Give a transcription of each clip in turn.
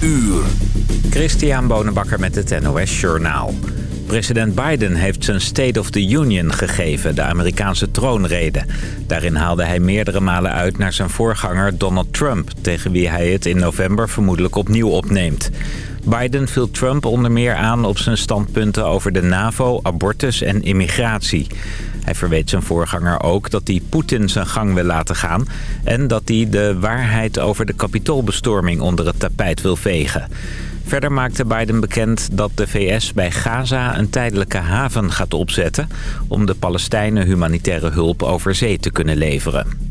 uur. Christian Bonenbakker met het NOS Journaal. President Biden heeft zijn State of the Union gegeven, de Amerikaanse troonrede. Daarin haalde hij meerdere malen uit naar zijn voorganger Donald Trump... tegen wie hij het in november vermoedelijk opnieuw opneemt. Biden viel Trump onder meer aan op zijn standpunten over de NAVO, abortus en immigratie. Hij verweet zijn voorganger ook dat hij Poetin zijn gang wil laten gaan... en dat hij de waarheid over de kapitoolbestorming onder het tapijt wil vegen. Verder maakte Biden bekend dat de VS bij Gaza een tijdelijke haven gaat opzetten... om de Palestijnen humanitaire hulp over zee te kunnen leveren.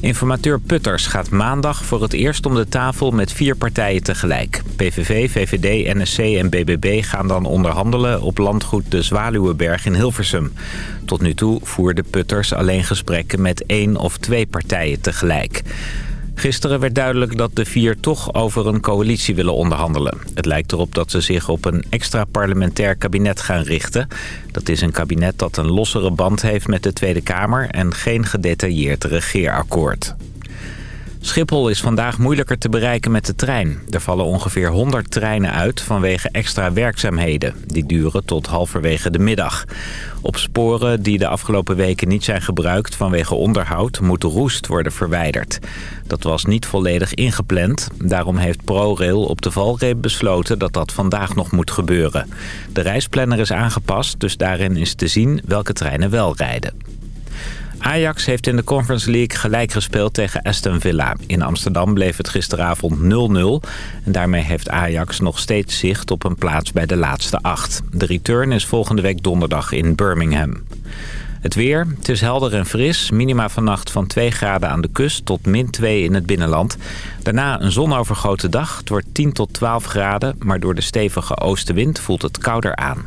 Informateur Putters gaat maandag voor het eerst om de tafel met vier partijen tegelijk. PVV, VVD, NSC en BBB gaan dan onderhandelen op landgoed de Zwaluwenberg in Hilversum. Tot nu toe voerde Putters alleen gesprekken met één of twee partijen tegelijk. Gisteren werd duidelijk dat de vier toch over een coalitie willen onderhandelen. Het lijkt erop dat ze zich op een extra parlementair kabinet gaan richten. Dat is een kabinet dat een lossere band heeft met de Tweede Kamer... en geen gedetailleerd regeerakkoord. Schiphol is vandaag moeilijker te bereiken met de trein. Er vallen ongeveer 100 treinen uit vanwege extra werkzaamheden. Die duren tot halverwege de middag. Op sporen die de afgelopen weken niet zijn gebruikt vanwege onderhoud... moet roest worden verwijderd. Dat was niet volledig ingepland. Daarom heeft ProRail op de valreep besloten dat dat vandaag nog moet gebeuren. De reisplanner is aangepast, dus daarin is te zien welke treinen wel rijden. Ajax heeft in de Conference League gelijk gespeeld tegen Aston Villa. In Amsterdam bleef het gisteravond 0-0. En daarmee heeft Ajax nog steeds zicht op een plaats bij de laatste acht. De return is volgende week donderdag in Birmingham. Het weer, het is helder en fris. Minima vannacht van 2 graden aan de kust tot min 2 in het binnenland. Daarna een zonovergoten dag. Het wordt 10 tot 12 graden, maar door de stevige oostenwind voelt het kouder aan.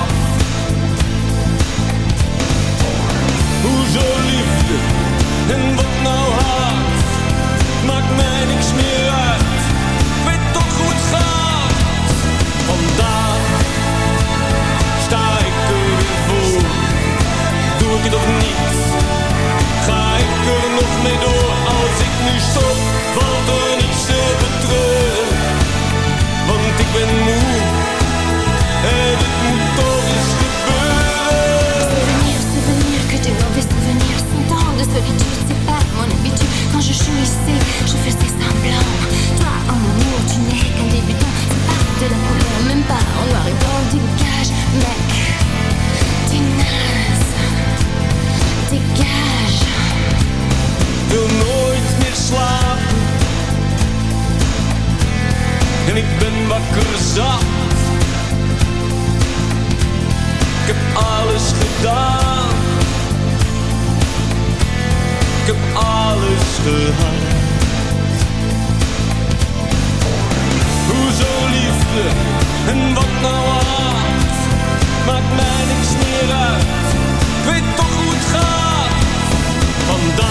Hoezo liefde en wat nou haat? Maakt mij niks meer uit. Ik weet toch hoe het. Ik ben wakker zat. Ik heb alles gedaan. Ik heb alles gehad. Hoezo liefde en wat nou haat? Maakt mij niks meer uit. Ik weet toch hoe het gaat. Vandaag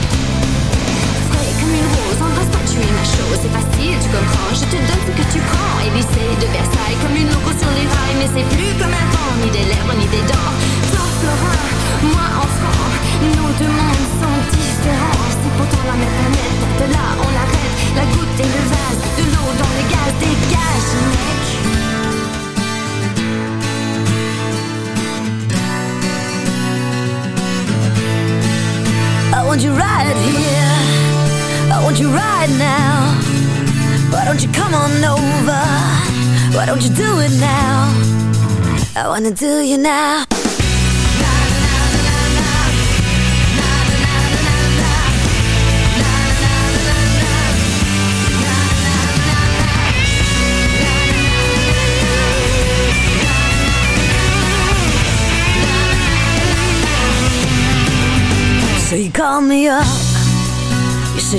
tu es ma chose C'est facile, tu comprends, je te donne ce que tu prends Élysée de Versailles, comme une loco sur les rails Mais c'est plus comme avant, ni des lèvres, ni des dents. Toi, Florin, moi, enfant Nos deux mondes sont différents. C'est pourtant la même planète De là, on arrête. La goutte et le vase De l'eau dans le gaz, dégage, mec. I want you right here? Want you right now. Why don't you come on over? Why don't you do it now? I wanna do you now.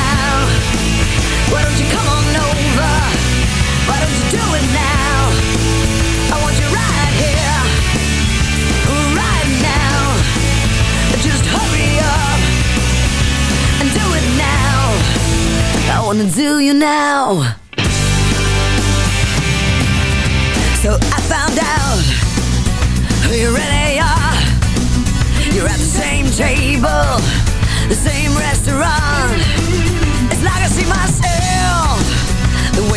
now? Why don't you come on over? Why don't you do it now? I want you right here, right now. Just hurry up and do it now. I wanna do you now. So I found out you are. you at the same table, the same restaurant.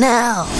now.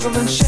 sounds of the